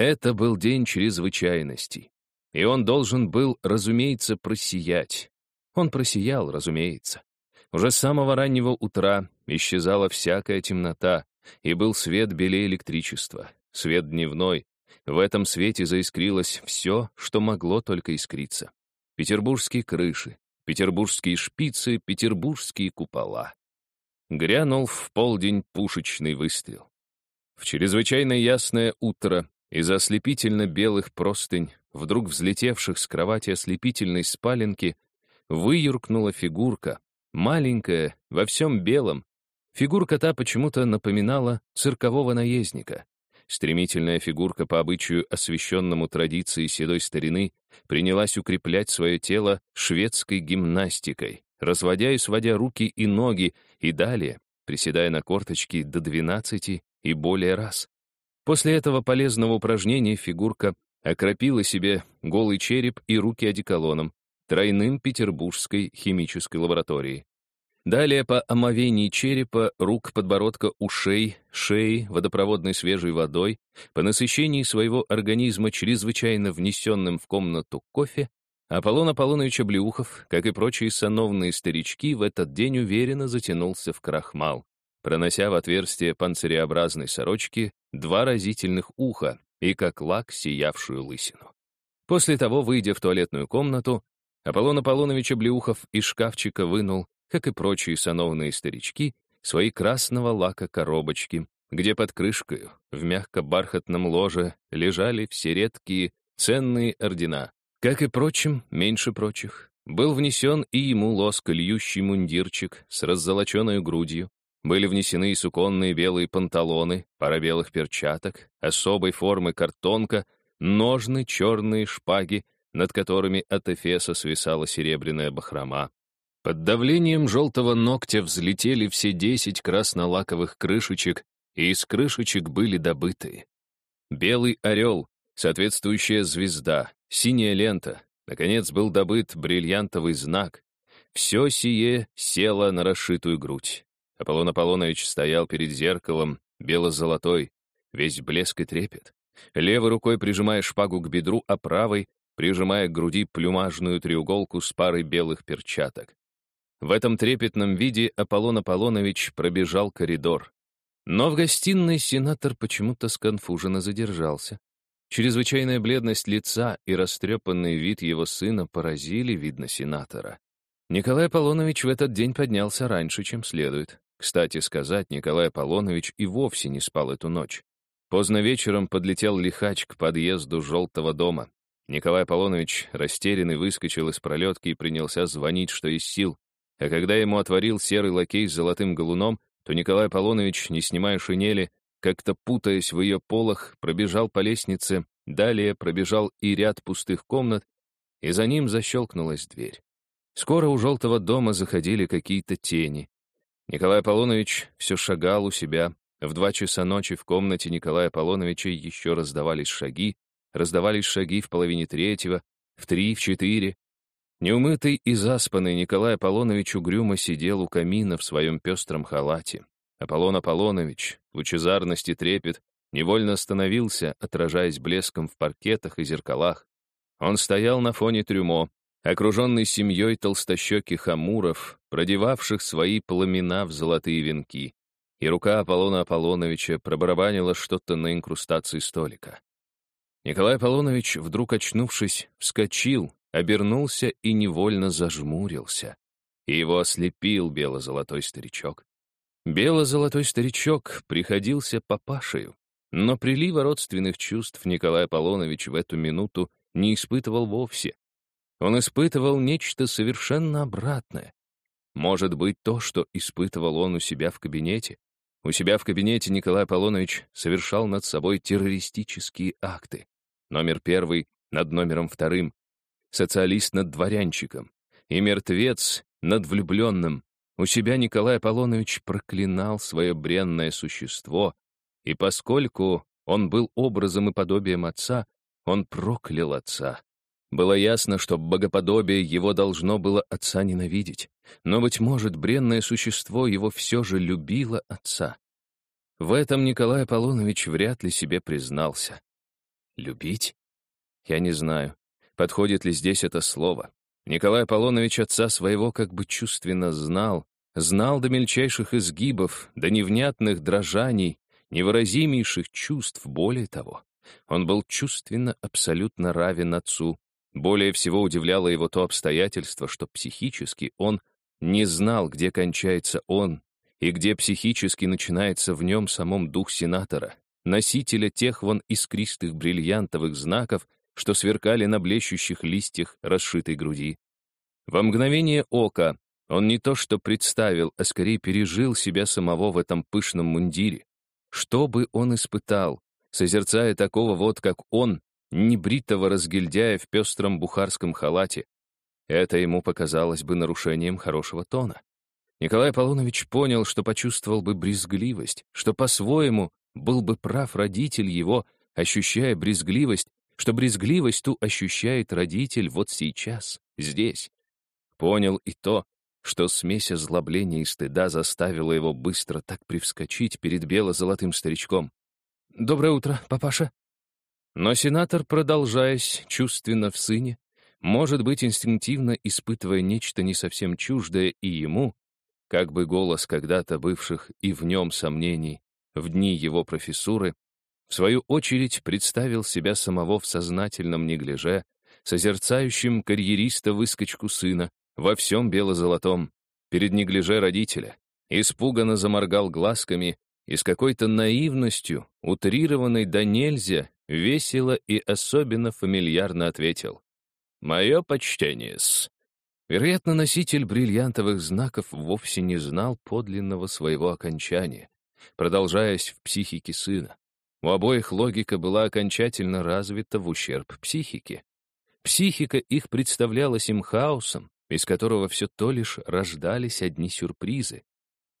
Это был день чрезвычайностей. И он должен был, разумеется, просиять. Он просиял, разумеется. Уже с самого раннего утра исчезала всякая темнота, и был свет белее электричества, свет дневной. В этом свете заискрилось все, что могло только искриться. Петербургские крыши, петербургские шпицы, петербургские купола. Грянул в полдень пушечный выстрел. В чрезвычайно ясное утро из ослепительно белых простынь, вдруг взлетевших с кровати ослепительной спаленки, выюркнула фигурка, маленькая, во всем белом. Фигурка та почему-то напоминала циркового наездника. Стремительная фигурка по обычаю, освященному традиции седой старины, принялась укреплять свое тело шведской гимнастикой, разводя и сводя руки и ноги, и далее, приседая на корточки до двенадцати и более раз. После этого полезного упражнения фигурка окропила себе голый череп и руки одеколоном, тройным петербургской химической лаборатории. Далее по омовении черепа, рук, подбородка, ушей, шеи водопроводной свежей водой, по насыщении своего организма чрезвычайно внесенным в комнату кофе, Аполлон Аполлонович Облеухов, как и прочие сановные старички, в этот день уверенно затянулся в крахмал, пронося в отверстие панциреобразной сорочки два разительных уха и как лак сиявшую лысину. После того, выйдя в туалетную комнату, Аполлон Аполлонович Облеухов из шкафчика вынул как и прочие сановные старички, свои красного лака коробочки, где под крышкой, в мягко-бархатном ложе, лежали все редкие, ценные ордена. Как и прочим, меньше прочих, был внесен и ему лоск льющий мундирчик с раззолоченной грудью, были внесены и суконные белые панталоны, пара белых перчаток, особой формы картонка, ножны, черные шпаги, над которыми от эфеса свисала серебряная бахрома, под давлением желтого ногтя взлетели все десять краснолаковых крышечек, и из крышечек были добыты. Белый орел, соответствующая звезда, синяя лента, наконец был добыт бриллиантовый знак. Все сие село на расшитую грудь. Аполлон Аполлонович стоял перед зеркалом, бело-золотой, весь блеск и трепет. Левой рукой прижимая шпагу к бедру, а правой прижимая к груди плюмажную треуголку с парой белых перчаток. В этом трепетном виде Аполлон Аполлонович пробежал коридор. Но в гостиной сенатор почему-то сконфуженно задержался. Чрезвычайная бледность лица и растрепанный вид его сына поразили, видно, сенатора. Николай Аполлонович в этот день поднялся раньше, чем следует. Кстати сказать, Николай Аполлонович и вовсе не спал эту ночь. Поздно вечером подлетел лихач к подъезду желтого дома. Николай Аполлонович, растерянный, выскочил из пролетки и принялся звонить, что из сил. А когда ему отворил серый лакей с золотым галуном, то Николай Аполлонович, не снимая шинели, как-то путаясь в ее полах, пробежал по лестнице, далее пробежал и ряд пустых комнат, и за ним защелкнулась дверь. Скоро у желтого дома заходили какие-то тени. Николай Аполлонович все шагал у себя. В два часа ночи в комнате Николая Аполлоновича еще раздавались шаги, раздавались шаги в половине третьего, в три, в четыре, Неумытый и заспанный Николай Аполлонович угрюмо сидел у камина в своем пестром халате. Аполлон Аполлонович, лучезарности трепет, невольно остановился, отражаясь блеском в паркетах и зеркалах. Он стоял на фоне трюмо, окруженный семьей толстощеких амуров, продевавших свои пламена в золотые венки, и рука Аполлона Аполлоновича пробарабанила что-то на инкрустации столика. Николай Аполлонович, вдруг очнувшись, вскочил, обернулся и невольно зажмурился. И его ослепил бело-золотой старичок. Бело-золотой старичок приходился папашею, но прилива родственных чувств Николай Аполлонович в эту минуту не испытывал вовсе. Он испытывал нечто совершенно обратное. Может быть, то, что испытывал он у себя в кабинете. У себя в кабинете Николай Аполлонович совершал над собой террористические акты. Номер первый над номером вторым, социалист над дворянчиком, и мертвец над влюбленным. У себя Николай Аполлонович проклинал свое бренное существо, и поскольку он был образом и подобием отца, он проклял отца. Было ясно, что богоподобие его должно было отца ненавидеть, но, быть может, бренное существо его все же любило отца. В этом Николай Аполлонович вряд ли себе признался. Любить? Я не знаю, подходит ли здесь это слово. Николай Аполлонович отца своего как бы чувственно знал, знал до мельчайших изгибов, до невнятных дрожаний, невыразимейших чувств, более того. Он был чувственно абсолютно равен отцу. Более всего удивляло его то обстоятельство, что психически он не знал, где кончается он и где психически начинается в нем самом дух сенатора, носителя тех вон искристых бриллиантовых знаков, что сверкали на блещущих листьях расшитой груди. Во мгновение ока он не то что представил, а скорее пережил себя самого в этом пышном мундире. Что бы он испытал, созерцая такого вот, как он, небритого разгильдяя в пестром бухарском халате? Это ему показалось бы нарушением хорошего тона. Николай Аполлонович понял, что почувствовал бы брезгливость, что по-своему был бы прав родитель его, ощущая брезгливость, что брезгливость ту ощущает родитель вот сейчас, здесь. Понял и то, что смесь озлобления и стыда заставила его быстро так привскочить перед бело-золотым старичком. «Доброе утро, папаша». Но сенатор, продолжаясь чувственно в сыне, может быть, инстинктивно испытывая нечто не совсем чуждое и ему, как бы голос когда-то бывших и в нем сомнений, в дни его профессуры, в свою очередь представил себя самого в сознательном неглиже, созерцающим карьериста-выскочку сына, во всем бело-золотом, перед неглиже родителя, испуганно заморгал глазками и с какой-то наивностью, утрированной до нельзя, весело и особенно фамильярно ответил. «Мое почтение-с». Вероятно, носитель бриллиантовых знаков вовсе не знал подлинного своего окончания, продолжаясь в психике сына. У обоих логика была окончательно развита в ущерб психике. Психика их представлялась им хаосом, из которого все то лишь рождались одни сюрпризы.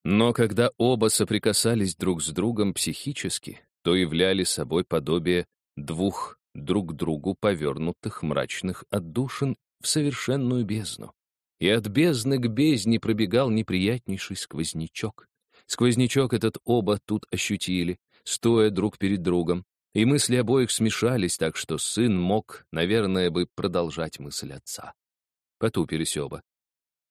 Но когда оба соприкасались друг с другом психически, то являли собой подобие двух друг другу повернутых мрачных отдушин в совершенную бездну. И от бездны к бездне пробегал неприятнейший сквознячок. Сквознячок этот оба тут ощутили, стоя друг перед другом, и мысли обоих смешались так, что сын мог, наверное, бы продолжать мысль отца потупились оба.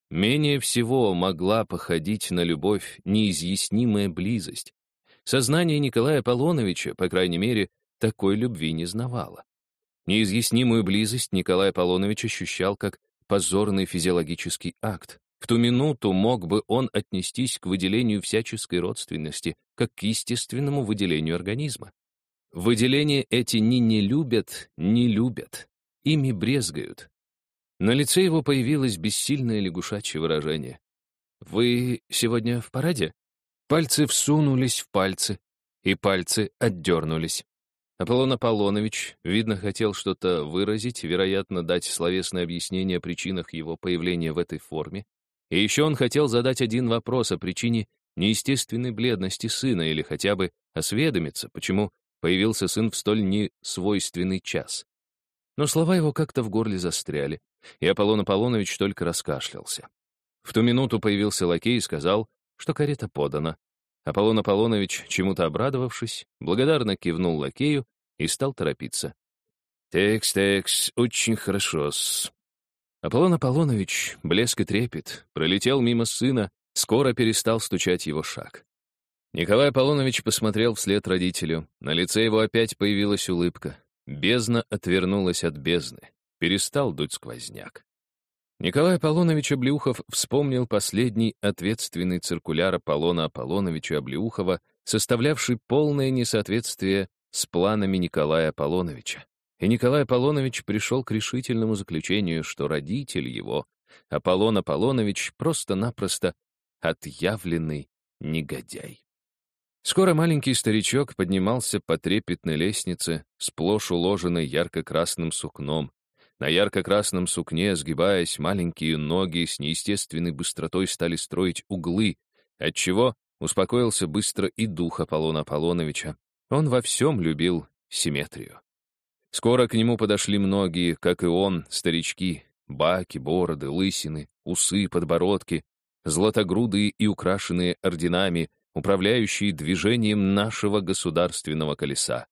Менее всего могла походить на любовь неизъяснимая близость. Сознание Николая Аполлоновича, по крайней мере, такой любви не знавало. Неизъяснимую близость Николай Аполлонович ощущал как позорный физиологический акт. В ту минуту мог бы он отнестись к выделению всяческой родственности, как к естественному выделению организма. Выделения эти ни не любят, ни любят. Ими брезгают, на лице его появилось бессильное лягушачье выражение. «Вы сегодня в параде?» Пальцы всунулись в пальцы, и пальцы отдернулись. Аполлон Аполлонович, видно, хотел что-то выразить, вероятно, дать словесное объяснение о причинах его появления в этой форме. И еще он хотел задать один вопрос о причине неестественной бледности сына или хотя бы осведомиться, почему появился сын в столь несвойственный час. Но слова его как-то в горле застряли, и Аполлон Аполлонович только раскашлялся. В ту минуту появился лакей и сказал, что карета подана. Аполлон Аполлонович, чему-то обрадовавшись, благодарно кивнул лакею и стал торопиться. «Текс, текс, очень хорошо-с». Аполлон Аполлонович, блеск и трепет, пролетел мимо сына, скоро перестал стучать его шаг. Николай Аполлонович посмотрел вслед родителю. На лице его опять появилась улыбка. Бездна отвернулась от бездны. Перестал дуть сквозняк. Николай Аполлонович Облеухов вспомнил последний ответственный циркуляр Аполлона Аполлоновича Облеухова, составлявший полное несоответствие с планами Николая Аполлоновича. И Николай Аполлонович пришел к решительному заключению, что родитель его, Аполлон Аполлонович, просто-напросто отъявленный негодяй. Скоро маленький старичок поднимался по трепетной лестнице, сплошь уложенной ярко-красным сукном, на ярко-красном сукне, сгибаясь, маленькие ноги с неестественной быстротой стали строить углы, отчего успокоился быстро и дух Аполлона Аполлоновича. Он во всем любил симметрию. Скоро к нему подошли многие, как и он, старички, баки, бороды, лысины, усы, подбородки, златогрудые и украшенные орденами, управляющие движением нашего государственного колеса.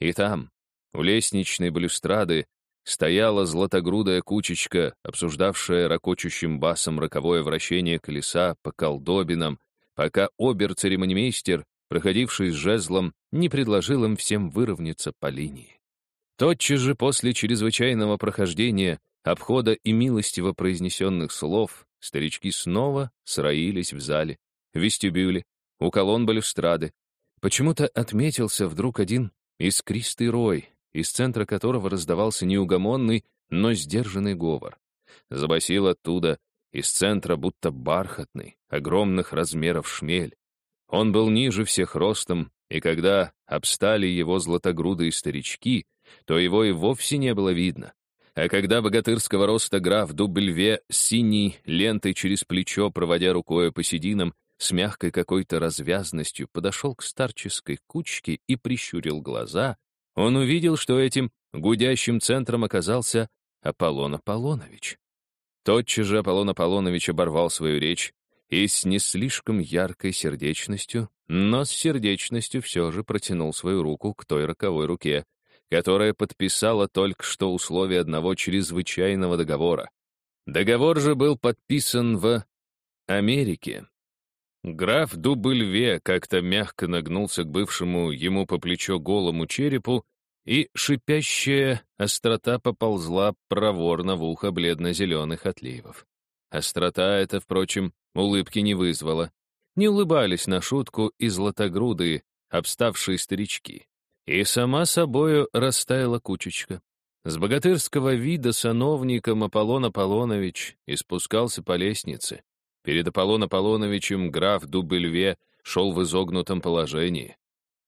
И там, У лестничной балюстрады стояла златогрудая кучечка, обсуждавшая ракочущим басом роковое вращение колеса по колдобинам, пока обер-церемонимейстер, проходивший с жезлом, не предложил им всем выровняться по линии. Тотчас же после чрезвычайного прохождения, обхода и милостиво произнесенных слов, старички снова сроились в зале, в вестибюле, у колонн балюстрады. Почему-то отметился вдруг один искристый рой, из центра которого раздавался неугомонный, но сдержанный говор. Забасил оттуда, из центра будто бархатный, огромных размеров шмель. Он был ниже всех ростом, и когда обстали его златогрудые старички, то его и вовсе не было видно. А когда богатырского роста граф Дубльве с синей лентой через плечо, проводя рукой по сединам, с мягкой какой-то развязностью подошел к старческой кучке и прищурил глаза, он увидел, что этим гудящим центром оказался Аполлон Аполлонович. Тотчас же Аполлон Аполлонович оборвал свою речь и с не слишком яркой сердечностью, но с сердечностью все же протянул свою руку к той роковой руке, которая подписала только что условия одного чрезвычайного договора. Договор же был подписан в Америке. Граф Дубльве как-то мягко нагнулся к бывшему ему по плечо голому черепу, и шипящая острота поползла проворно в ухо бледно-зеленых отливов. Острота эта, впрочем, улыбки не вызвала. Не улыбались на шутку и златогрудые, обставшие старички. И сама собою растаяла кучечка. С богатырского вида сановником Аполлон Аполлонович испускался по лестнице. Перед Аполлон Аполлоновичем граф Дубельве шел в изогнутом положении.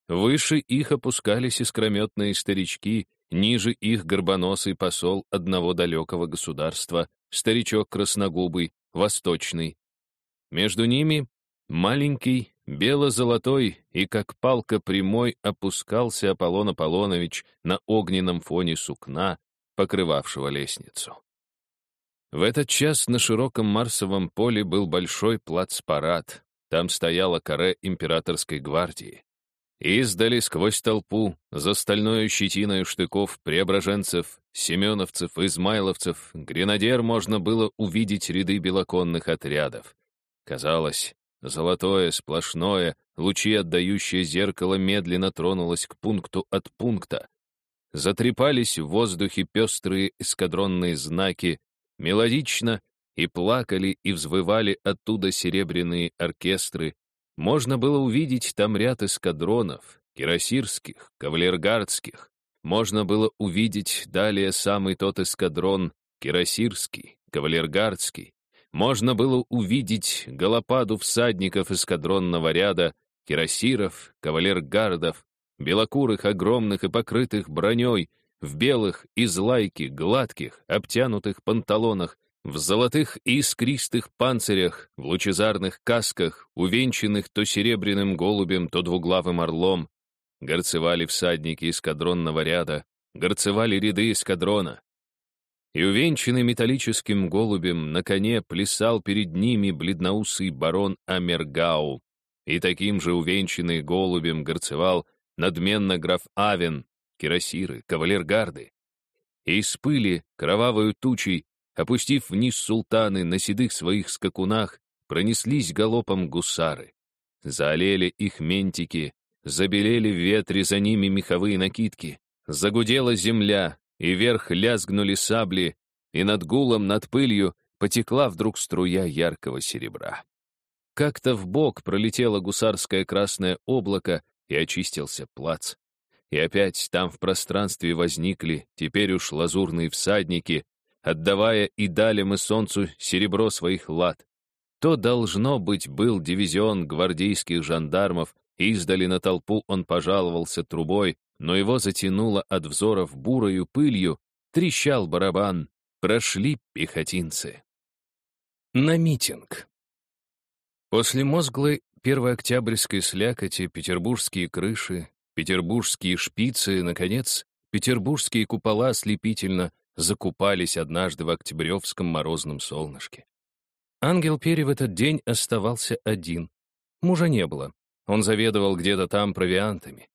Выше их опускались искрометные старички, ниже их горбоносый посол одного далекого государства, старичок красногубый, восточный. Между ними маленький, бело-золотой и как палка прямой опускался Аполлон Аполлонович на огненном фоне сукна, покрывавшего лестницу. В этот час на широком Марсовом поле был большой плацпарад. Там стояла каре императорской гвардии. Издали сквозь толпу, за стальной щетиной штыков преображенцев, семеновцев, измайловцев, гренадер можно было увидеть ряды белоконных отрядов. Казалось, золотое, сплошное, лучи отдающее зеркало медленно тронулось к пункту от пункта. Затрепались в воздухе пестрые эскадронные знаки, мелодично и плакали и взвывали оттуда серебряные оркестры, можно было увидеть там ряд эскадронов, кирасирских, кавалергардских. Можно было увидеть далее самый тот эскадрон, кирасирский, кавалергардский. Можно было увидеть галопаду всадников эскадронного ряда, кирасиров, кавалергардов, белокурых, огромных и покрытых броней, в белых, из лайки, гладких, обтянутых панталонах, в золотых искристых панцирях, в лучезарных касках, увенчанных то серебряным голубем, то двуглавым орлом, горцевали всадники эскадронного ряда, горцевали ряды эскадрона. И увенчанный металлическим голубем на коне плясал перед ними бледноусый барон Амергау, и таким же увенчанный голубем горцевал надменно граф Авен, кирасиры, кавалергарды. И из пыли, кровавою тучей, Опустив вниз султаны на седых своих скакунах, пронеслись галопом гусары. Заолели их ментики, забелели в ветре за ними меховые накидки. Загудела земля, и вверх лязгнули сабли, и над гулом, над пылью потекла вдруг струя яркого серебра. Как-то в бок пролетело гусарское красное облако, и очистился плац. И опять там в пространстве возникли, теперь уж лазурные всадники, отдавая и дали мы солнцу серебро своих лад. То, должно быть, был дивизион гвардейских жандармов, издали на толпу он пожаловался трубой, но его затянуло от взоров бурою пылью, трещал барабан, прошли пехотинцы. На митинг. После мозглой первооктябрьской слякоти петербургские крыши, петербургские шпицы, наконец, петербургские купола ослепительно закупались однажды в октябревском морозном солнышке. Ангел Пери в этот день оставался один. Мужа не было. Он заведовал где-то там провиантами.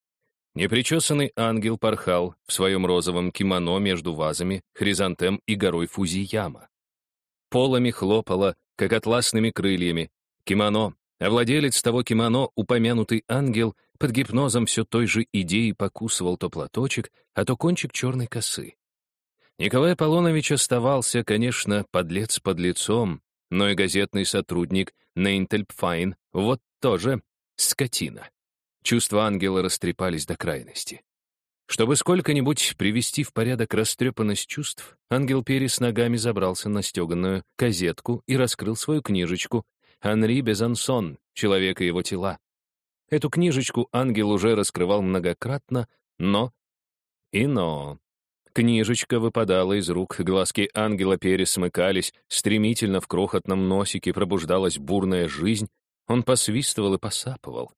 Непричесанный ангел порхал в своем розовом кимоно между вазами, хризантем и горой Фузияма. Полами хлопало, как атласными крыльями. Кимоно, а владелец того кимоно, упомянутый ангел, под гипнозом все той же идеи покусывал то платочек, а то кончик черной косы. Николай Аполлонович оставался, конечно, подлец под лицом, но и газетный сотрудник Нейнтельпфайн вот тоже скотина. Чувства ангела растрепались до крайности. Чтобы сколько-нибудь привести в порядок растрепанность чувств, ангел Перес ногами забрался на стеганую казетку и раскрыл свою книжечку «Анри Безансон. Человек и его тела». Эту книжечку ангел уже раскрывал многократно, но... И но... Книжечка выпадала из рук, глазки ангела пересмыкались, стремительно в крохотном носике пробуждалась бурная жизнь, он посвистывал и посапывал.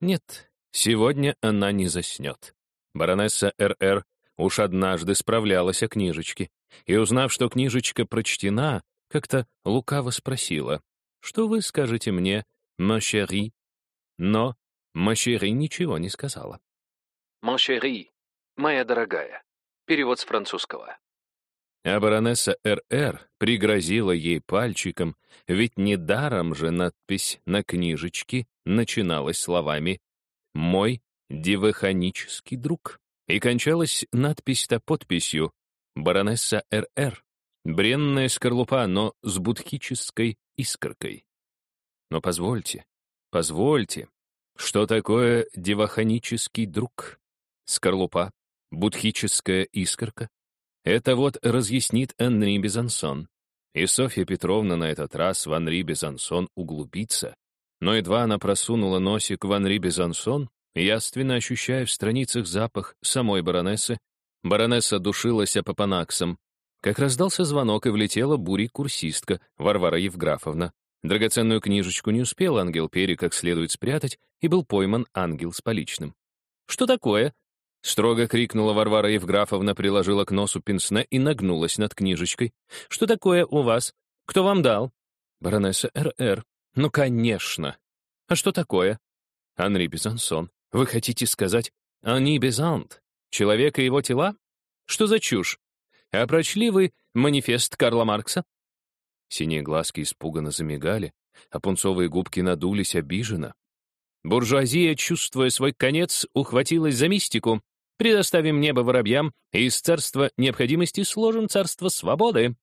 Нет, сегодня она не заснет. Баронесса Р.Р. уж однажды справлялась о книжечке, и, узнав, что книжечка прочтена, как-то лукаво спросила, «Что вы скажете мне, мошери?» Но мошери ничего не сказала. «Мошери, моя дорогая». Перевод с французского. А баронесса Р.Р. пригрозила ей пальчиком, ведь недаром же надпись на книжечке начиналась словами «Мой дивахонический друг» и кончалась надпись-то подписью «Баронесса Р.Р. Бренная скорлупа, но с будхической искоркой». Но позвольте, позвольте, что такое дивахонический друг? Скорлупа, будхическая искорка? Это вот разъяснит Анри Безансон. И Софья Петровна на этот раз в Анри Безансон углубится. Но едва она просунула носик в Анри Безансон, яственно ощущая в страницах запах самой баронессы, баронесса душилась апопанаксом, как раздался звонок, и влетела бури-курсистка Варвара Евграфовна. Драгоценную книжечку не успел ангел Пери как следует спрятать, и был пойман ангел с поличным. «Что такое?» Строго крикнула Варвара Евграфовна, приложила к носу пенсне и нагнулась над книжечкой. «Что такое у вас? Кто вам дал?» «Баронесса Р.Р.» «Ну, конечно!» «А что такое?» «Анри Безансон. Вы хотите сказать «Ани Безант»? Человек и его тела? Что за чушь? А прочли вы манифест Карла Маркса?» Синие глазки испуганно замигали, а пунцовые губки надулись обиженно. Буржуазия, чувствуя свой конец, ухватилась за мистику, Предоставим небо воробьям, и из царства необходимости сложим царство свободы».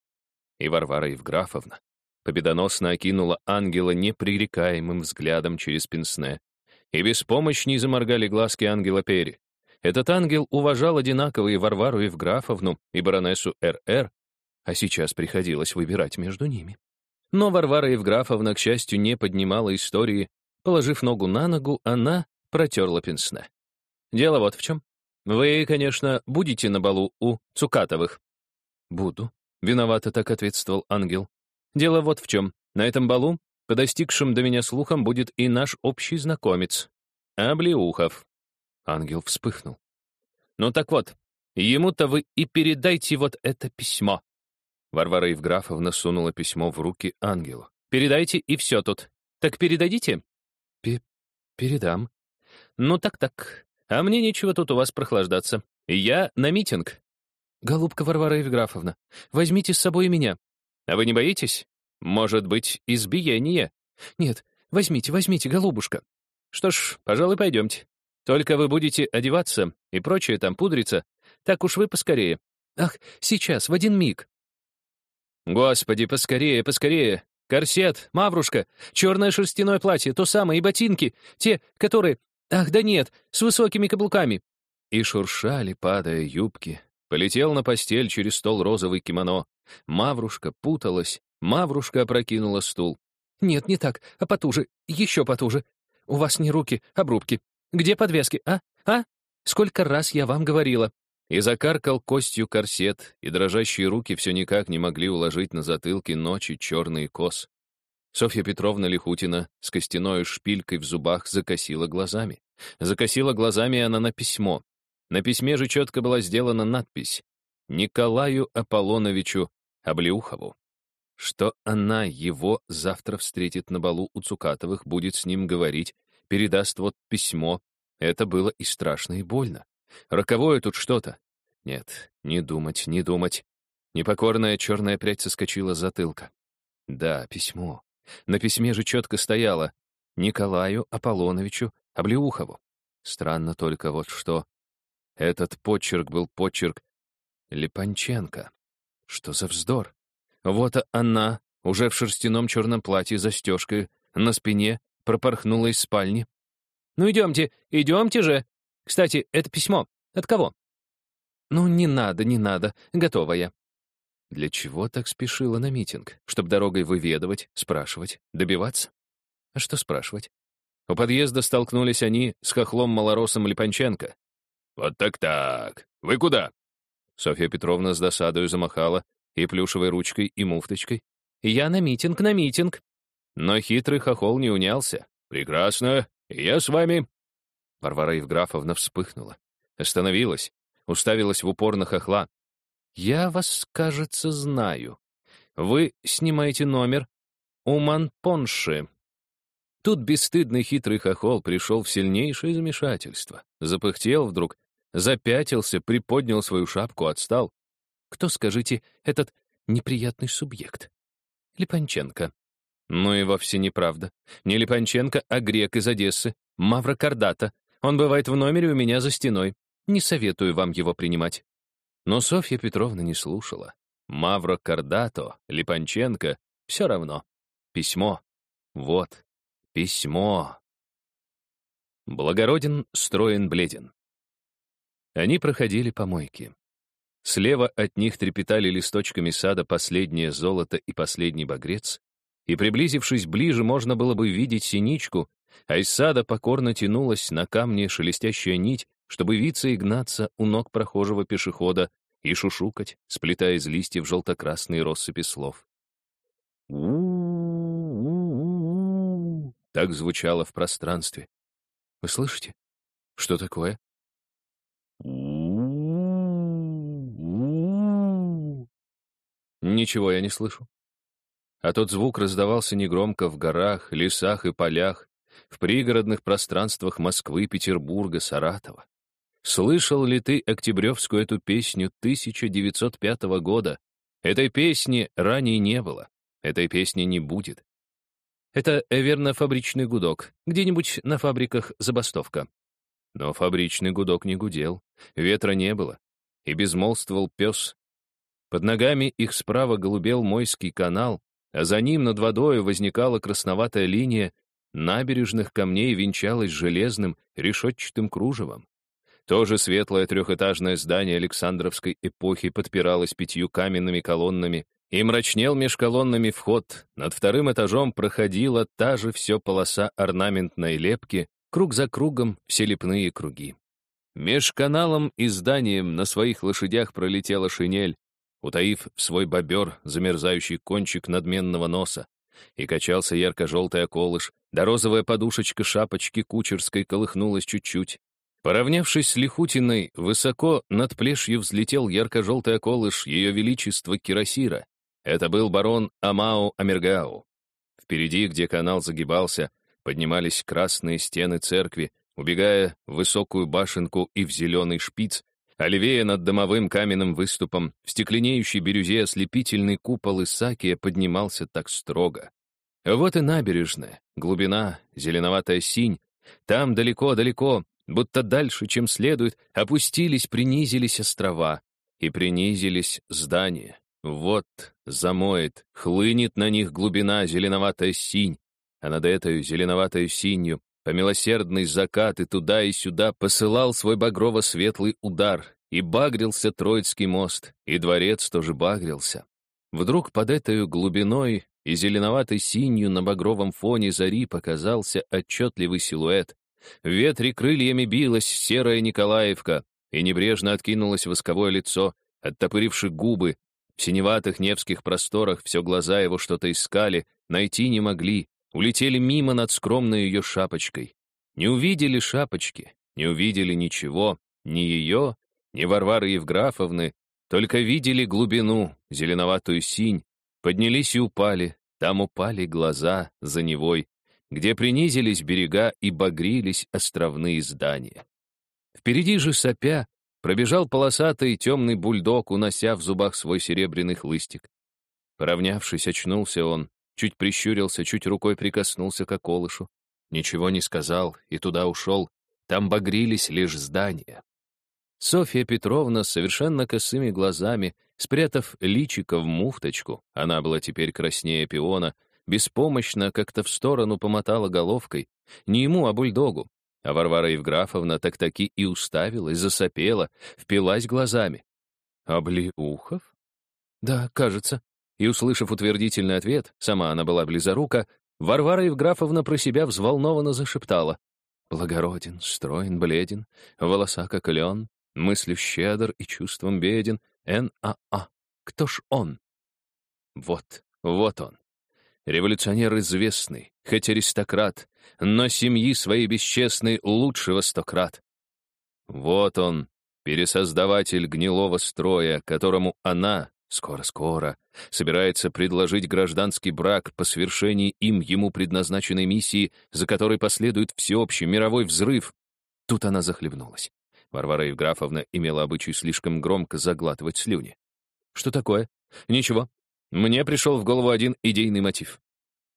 И Варвара Евграфовна победоносно окинула ангела непререкаемым взглядом через пенсне. И беспомощней заморгали глазки ангела Пери. Этот ангел уважал одинаково и Варвару Евграфовну, и баронессу Р.Р., а сейчас приходилось выбирать между ними. Но Варвара Евграфовна, к счастью, не поднимала истории. Положив ногу на ногу, она протерла пенсне. Дело вот в чем. Вы, конечно, будете на балу у Цукатовых?» «Буду», — виновато так ответствовал ангел. «Дело вот в чем. На этом балу, по достигшим до меня слухам, будет и наш общий знакомец, Облеухов». Ангел вспыхнул. «Ну так вот, ему-то вы и передайте вот это письмо». Варвара Евграфовна сунула письмо в руки ангелу. «Передайте, и все тут. Так передадите?» П «Передам». «Ну так-так. А мне нечего тут у вас прохлаждаться. Я на митинг. Голубка Варвара Евграфовна, возьмите с собой меня. А вы не боитесь? Может быть, избиение? Нет, возьмите, возьмите, голубушка. Что ж, пожалуй, пойдемте. Только вы будете одеваться и прочее там пудриться. Так уж вы поскорее. Ах, сейчас, в один миг. Господи, поскорее, поскорее. Корсет, маврушка, черное шерстяное платье, то самое, и ботинки, те, которые... Ах, да нет, с высокими каблуками. И шуршали, падая юбки. Полетел на постель через стол розовый кимоно. Маврушка путалась, Маврушка опрокинула стул. «Нет, не так, а потуже, еще потуже. У вас не руки, а обрубки. Где подвески, а? А? Сколько раз я вам говорила?» И закаркал костью корсет, и дрожащие руки все никак не могли уложить на затылке ночи черный кос. Софья Петровна Лихутина с костяной шпилькой в зубах закосила глазами. Закосила глазами она на письмо. На письме же четко была сделана надпись «Николаю Аполлоновичу Облеухову». Что она его завтра встретит на балу у Цукатовых, будет с ним говорить, передаст вот письмо, Это было и страшно, и больно. Роковое тут что-то. Нет, не думать, не думать. Непокорная черная прядь соскочила с затылка. Да, письмо. На письме же четко стояло Николаю Аполлоновичу Облеухову. Странно только вот что. Этот почерк был почерк Липанченко. Что за вздор? Вот она, уже в шерстяном черном платье застежкой, на спине, пропорхнула из спальни. «Ну идемте, идемте же! Кстати, это письмо. От кого?» «Ну, не надо, не надо. Готова я». Для чего так спешила на митинг? Чтоб дорогой выведывать, спрашивать, добиваться? А что спрашивать? У подъезда столкнулись они с хохлом малоросом Липанченко. «Вот так-так! Вы куда?» Софья Петровна с досадою замахала и плюшевой ручкой, и муфточкой. «Я на митинг, на митинг!» Но хитрый хохол не унялся. «Прекрасно! Я с вами!» Варвара Евграфовна вспыхнула. Остановилась, уставилась в упор на хохла. «Я вас, кажется, знаю. Вы снимаете номер у Манпонши». Тут бесстыдный хитрый хохол пришел в сильнейшее замешательство. Запыхтел вдруг, запятился, приподнял свою шапку, отстал. Кто, скажите, этот неприятный субъект? Липанченко. Ну и вовсе неправда. Не Липанченко, а грек из Одессы, Мавра Кардата. Он бывает в номере у меня за стеной. Не советую вам его принимать. Но Софья Петровна не слушала. Мавро Кардато, Липанченко — все равно. Письмо. Вот. Письмо. Благороден, строен, бледен. Они проходили помойки. Слева от них трепетали листочками сада последнее золото и последний багрец, и, приблизившись ближе, можно было бы видеть синичку, а из сада покорно тянулась на камне шелестящая нить, чтобы виться и гнаться у ног прохожего пешехода и шушукать, сплетая из листьев желто-красные россыпи слов. у Так звучало в пространстве. Вы слышите? Что такое? Ничего я не слышу. А тот звук раздавался негромко в горах, лесах и полях, в пригородных пространствах Москвы, Петербурга, Саратова. Слышал ли ты октябревскую эту песню 1905 года? Этой песни ранее не было. Этой песни не будет. Это, верно, фабричный гудок. Где-нибудь на фабриках забастовка. Но фабричный гудок не гудел, ветра не было, и безмолвствовал пес. Под ногами их справа голубел Мойский канал, а за ним над водой возникала красноватая линия, набережных камней венчалась железным решетчатым кружевом. Тоже светлое трехэтажное здание Александровской эпохи подпиралось пятью каменными колоннами, и мрачнел меж колоннами вход. Над вторым этажом проходила та же все полоса орнаментной лепки, круг за кругом все лепные круги. Меж каналом и зданием на своих лошадях пролетела шинель, утаив в свой бобер замерзающий кончик надменного носа, и качался ярко-желтый околыш, да розовая подушечка шапочки кучерской колыхнулась чуть-чуть. Поравнявшись с Лихутиной, высоко над плешью взлетел ярко-желтый околыш ее величества Кирасира. Это был барон Амао Амергау. Впереди, где канал загибался, поднимались красные стены церкви, убегая в высокую башенку и в зеленый шпиц, а левее над домовым каменным выступом в стекленеющей бирюзе ослепительный купол Исакия поднимался так строго. Вот и набережная, глубина, зеленоватая синь. Там далеко-далеко, будто дальше, чем следует, опустились, принизились острова. И принизились здания. Вот, замоет, хлынет на них глубина, зеленоватая синь, а над этой зеленоватой синью по милосердный закат и туда и сюда посылал свой багрово-светлый удар, и багрился Троицкий мост, и дворец тоже багрился. Вдруг под этой глубиной и зеленоватой синью на багровом фоне зари показался отчетливый силуэт. В ветре крыльями билась серая Николаевка, и небрежно откинулось восковое лицо, оттопыривши губы. В синеватых невских просторах все глаза его что-то искали, найти не могли, улетели мимо над скромной ее шапочкой. Не увидели шапочки, не увидели ничего, ни ее, ни Варвары Евграфовны, только видели глубину, зеленоватую синь, поднялись и упали, там упали глаза за Невой, где принизились берега и багрились островные здания. Впереди же сопя пробежал полосатый темный бульдог, унося в зубах свой серебряный хлыстик. Поравнявшись, очнулся он, чуть прищурился, чуть рукой прикоснулся к околышу. Ничего не сказал и туда ушел. Там багрились лишь здания. Софья Петровна с совершенно косыми глазами, спрятав личико в муфточку, она была теперь краснее пиона, беспомощно как-то в сторону помотала головкой, не ему, а бульдогу. А Варвара Евграфовна так-таки и уставилась, засопела, впилась глазами. «Облеухов?» «Да, кажется». И, услышав утвердительный ответ, сама она была близорука, Варвара Евграфовна про себя взволнованно зашептала. Благороден, строен, бледен, волоса как лен, мыслью щедр и чувством беден, Н.А.А. А. Кто ж он? Вот, вот он. Революционер известный, хоть аристократ, но семьи своей бесчестной лучшего сто крат. Вот он, пересоздаватель гнилого строя, которому она, скоро-скоро, собирается предложить гражданский брак по свершении им ему предназначенной миссии, за которой последует всеобщий мировой взрыв. Тут она захлебнулась. Варвара Евграфовна имела обычай слишком громко заглатывать слюни. «Что такое?» «Ничего. Мне пришел в голову один идейный мотив».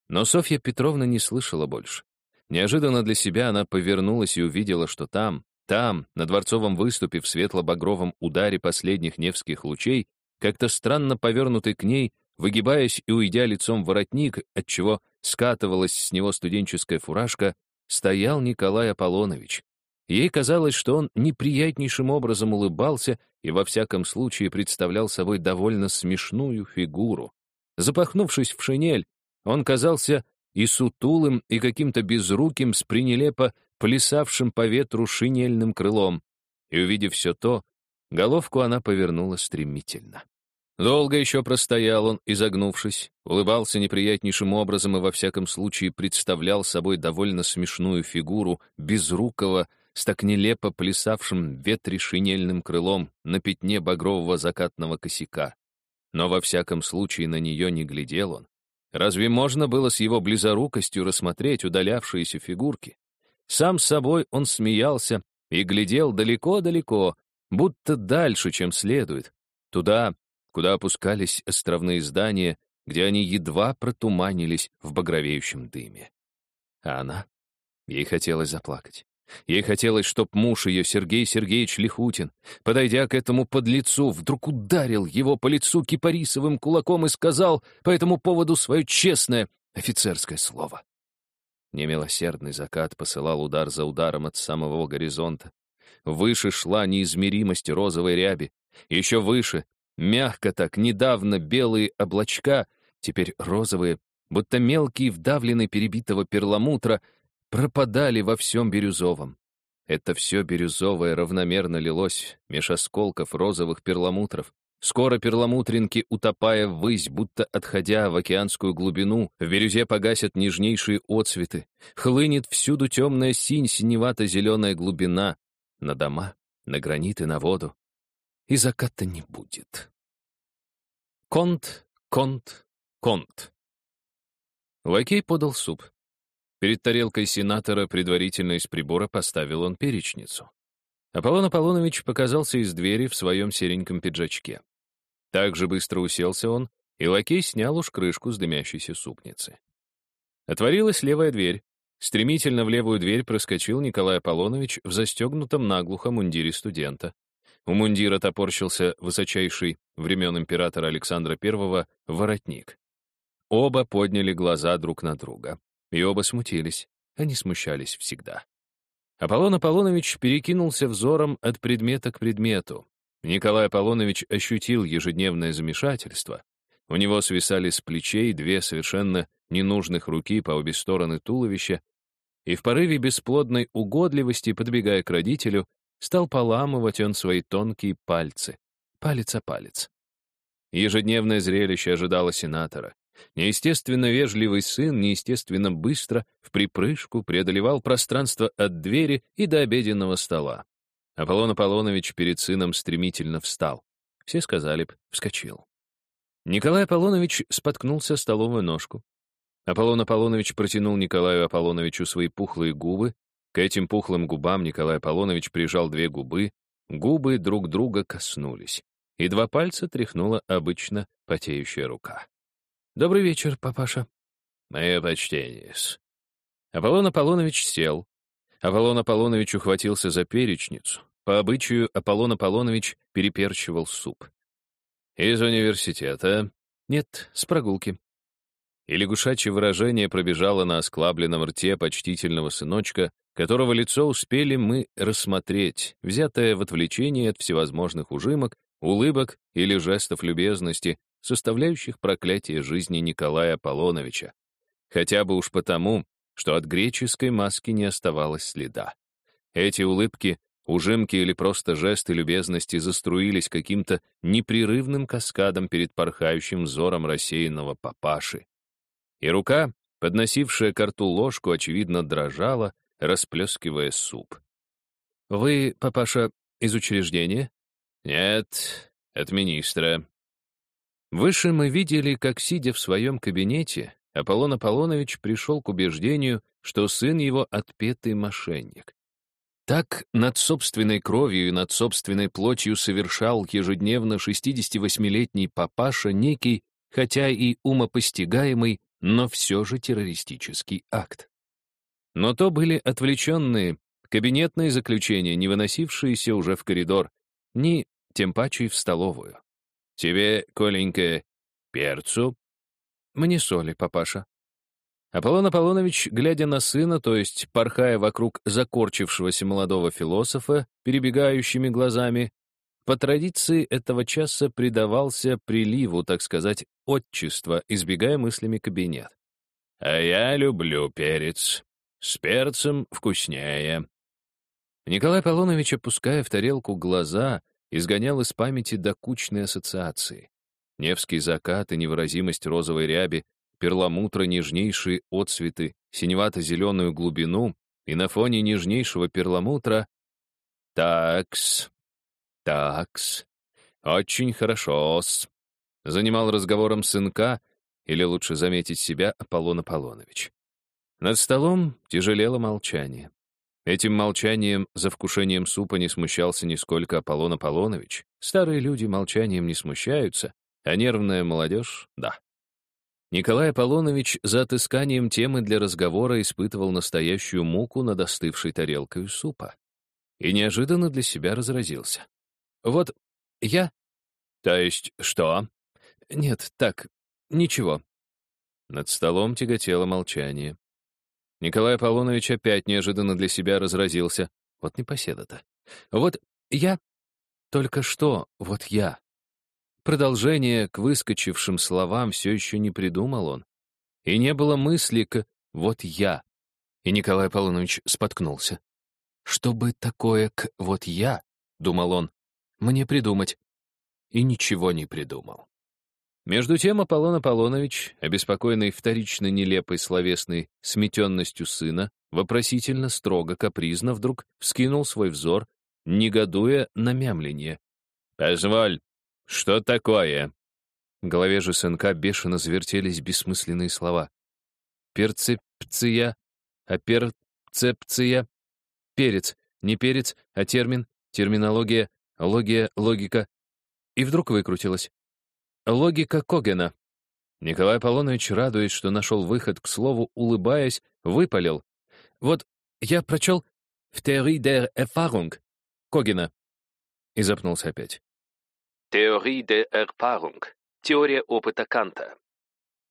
Но Софья Петровна не слышала больше. Неожиданно для себя она повернулась и увидела, что там, там, на дворцовом выступе в светло-багровом ударе последних невских лучей, как-то странно повернутый к ней, выгибаясь и уйдя лицом в воротник, отчего скатывалась с него студенческая фуражка, стоял Николай Аполлонович. Ей казалось, что он неприятнейшим образом улыбался и во всяком случае представлял собой довольно смешную фигуру. Запахнувшись в шинель, он казался и сутулым, и каким-то безруким с пренелепо плясавшим по ветру шинельным крылом. И, увидев все то, головку она повернула стремительно. Долго еще простоял он, изогнувшись, улыбался неприятнейшим образом и во всяком случае представлял собой довольно смешную фигуру безрукого, с так нелепо плясавшим в ветре шинельным крылом на пятне багрового закатного косяка. Но во всяком случае на нее не глядел он. Разве можно было с его близорукостью рассмотреть удалявшиеся фигурки? Сам с собой он смеялся и глядел далеко-далеко, будто дальше, чем следует, туда, куда опускались островные здания, где они едва протуманились в багровеющем дыме. А она? Ей хотелось заплакать. Ей хотелось, чтоб муж ее, Сергей Сергеевич Лихутин, подойдя к этому подлецу, вдруг ударил его по лицу кипарисовым кулаком и сказал по этому поводу свое честное офицерское слово. Немилосердный закат посылал удар за ударом от самого горизонта. Выше шла неизмеримость розовой ряби. Еще выше, мягко так, недавно белые облачка, теперь розовые, будто мелкие вдавлены перебитого перламутра, пропадали во всем бирюзовом. Это все бирюзовое равномерно лилось меж осколков розовых перламутров. Скоро перламутринки, утопая ввысь, будто отходя в океанскую глубину, в бирюзе погасят нежнейшие отцветы. Хлынет всюду темная синь, синевато-зеленая глубина. На дома, на граниты, на воду. И заката не будет. Конт, конт, конт. Лакей подал суп. Перед тарелкой сенатора предварительно из прибора поставил он перечницу. Аполлон Аполлонович показался из двери в своем сереньком пиджачке. Так же быстро уселся он, и лакей снял уж крышку с дымящейся супницы. Отворилась левая дверь. Стремительно в левую дверь проскочил Николай Аполлонович в застегнутом наглухо мундире студента. У мундира топорщился высочайший времен императора Александра I воротник. Оба подняли глаза друг на друга. И оба смутились. Они смущались всегда. Аполлон Аполлонович перекинулся взором от предмета к предмету. Николай Аполлонович ощутил ежедневное замешательство. У него свисали с плечей две совершенно ненужных руки по обе стороны туловища, и в порыве бесплодной угодливости, подбегая к родителю, стал поламывать он свои тонкие пальцы, палец о палец. Ежедневное зрелище ожидало сенатора. Неестественно вежливый сын неестественно быстро, в припрыжку, преодолевал пространство от двери и до обеденного стола. Аполлон Аполлонович перед сыном стремительно встал. Все сказали б, вскочил. Николай Аполлонович споткнулся столовую ножку. Аполлон Аполлонович протянул Николаю Аполлоновичу свои пухлые губы. К этим пухлым губам Николай Аполлонович прижал две губы. Губы друг друга коснулись. И два пальца тряхнула обычно потеющая рука. «Добрый вечер, папаша». «Мое почтение-с». Аполлон Аполлонович сел. Аполлон Аполлонович ухватился за перечницу. По обычаю Аполлон Аполлонович переперчивал суп. «Из университета?» «Нет, с прогулки». И лягушачье выражение пробежало на осклабленном рте почтительного сыночка, которого лицо успели мы рассмотреть, взятое в отвлечении от всевозможных ужимок, улыбок или жестов любезности, составляющих проклятие жизни Николая Аполлоновича. Хотя бы уж потому, что от греческой маски не оставалось следа. Эти улыбки Ужимки или просто жесты любезности заструились каким-то непрерывным каскадом перед порхающим взором рассеянного папаши. И рука, подносившая к рту ложку, очевидно, дрожала, расплескивая суп. «Вы, папаша, из учреждения?» «Нет, от министра». Выше мы видели, как, сидя в своем кабинете, Аполлон Аполлонович пришел к убеждению, что сын его отпетый мошенник. Так над собственной кровью и над собственной плотью совершал ежедневно 68-летний папаша некий, хотя и умопостигаемый, но все же террористический акт. Но то были отвлеченные, кабинетные заключения, не выносившиеся уже в коридор, ни, тем паче, в столовую. «Тебе, Коленька, перцу?» «Мне соли, папаша». Аполлон Аполлонович, глядя на сына, то есть порхая вокруг закорчившегося молодого философа, перебегающими глазами, по традиции этого часа предавался приливу, так сказать, отчества, избегая мыслями кабинет. «А я люблю перец. С перцем вкуснее». Николай Аполлонович, опуская в тарелку глаза, изгонял из памяти докучные ассоциации. Невский закат и невыразимость розовой ряби перламутра нежнейшие отцветы, синевато-зеленую глубину, и на фоне нежнейшего перламутра «Такс, такс, очень хорошо-с», занимал разговором сынка, или лучше заметить себя, Аполлон Аполлонович. Над столом тяжелело молчание. Этим молчанием, за вкушением супа не смущался нисколько Аполлон Аполлонович. Старые люди молчанием не смущаются, а нервная молодежь — да. Николай Аполлонович за отысканием темы для разговора испытывал настоящую муку над остывшей тарелкой супа. И неожиданно для себя разразился. «Вот я...» «То есть что?» «Нет, так, ничего». Над столом тяготело молчание. Николай Аполлонович опять неожиданно для себя разразился. Вот непоседа-то. «Вот я...» «Только что, вот я...» Продолжение к выскочившим словам все еще не придумал он. И не было мысли к «вот я». И Николай Аполлонович споткнулся. «Что бы такое к «вот я», — думал он, — «мне придумать». И ничего не придумал. Между тем Аполлон Аполлонович, обеспокоенный вторично нелепой словесной сметенностью сына, вопросительно, строго, капризно вдруг вскинул свой взор, негодуя на мямленье. «Позволь, «Что такое?» В голове же сынка бешено завертелись бессмысленные слова. «Перцепция, а перцепция, перец, не перец, а термин, терминология, логия, логика». И вдруг выкрутилось. «Логика Когена». Николай Аполлонович, радуясь, что нашел выход к слову, улыбаясь, выпалил. «Вот я прочел в «Theorie der Erfahrung» Когена». И запнулся опять. Теория де Erfahrung. Теория опыта Канта.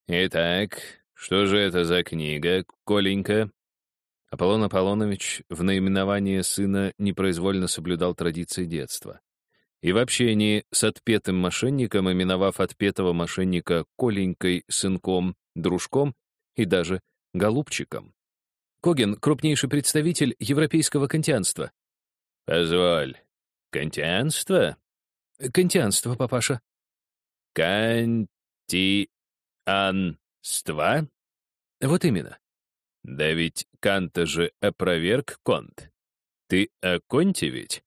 Итак, что же это за книга, Коленька? Аполлон Аполлонович в наименовании сына непроизвольно соблюдал традиции детства. И в общении с отпетым мошенником, именовав отпетого мошенника Коленькой, сынком, дружком и даже голубчиком. Коген — крупнейший представитель европейского кантианства. «Позволь, кантианство?» Кантианство, папаша. Кантианство? Вот именно. Да ведь Канта же опроверг Конт. Ты о Конте ведь?